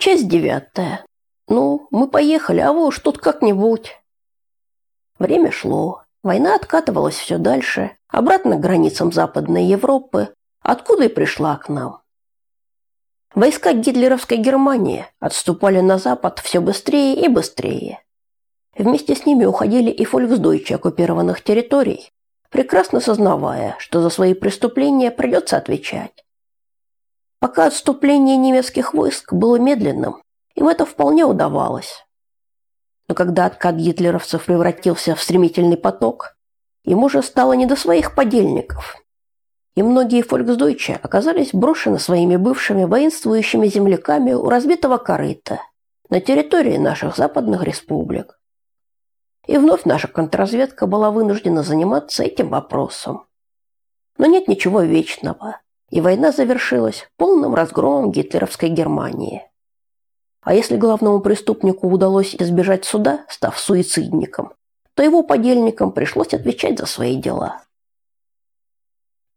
Часть девятая. Ну, мы поехали, а вы уж тут как-нибудь. Время шло. Война откатывалась все дальше, обратно к границам Западной Европы, откуда и пришла к нам. Войска гитлеровской Германии отступали на запад все быстрее и быстрее. Вместе с ними уходили и фольксдойчи оккупированных территорий, прекрасно сознавая, что за свои преступления придется отвечать. Пока отступление немецких войск было медленным, им это вполне удавалось. Но когда откат гитлеровцев превратился в стремительный поток, им уже стало не до своих подельников. И многие фольксдойче оказались брошены своими бывшими воинствующими земляками у разбитого корыта на территории наших западных республик. И вновь наша контрразведка была вынуждена заниматься этим вопросом. Но нет ничего вечного, и война завершилась полным разгромом гитлеровской Германии. А если главному преступнику удалось избежать суда, став суицидником, то его подельникам пришлось отвечать за свои дела.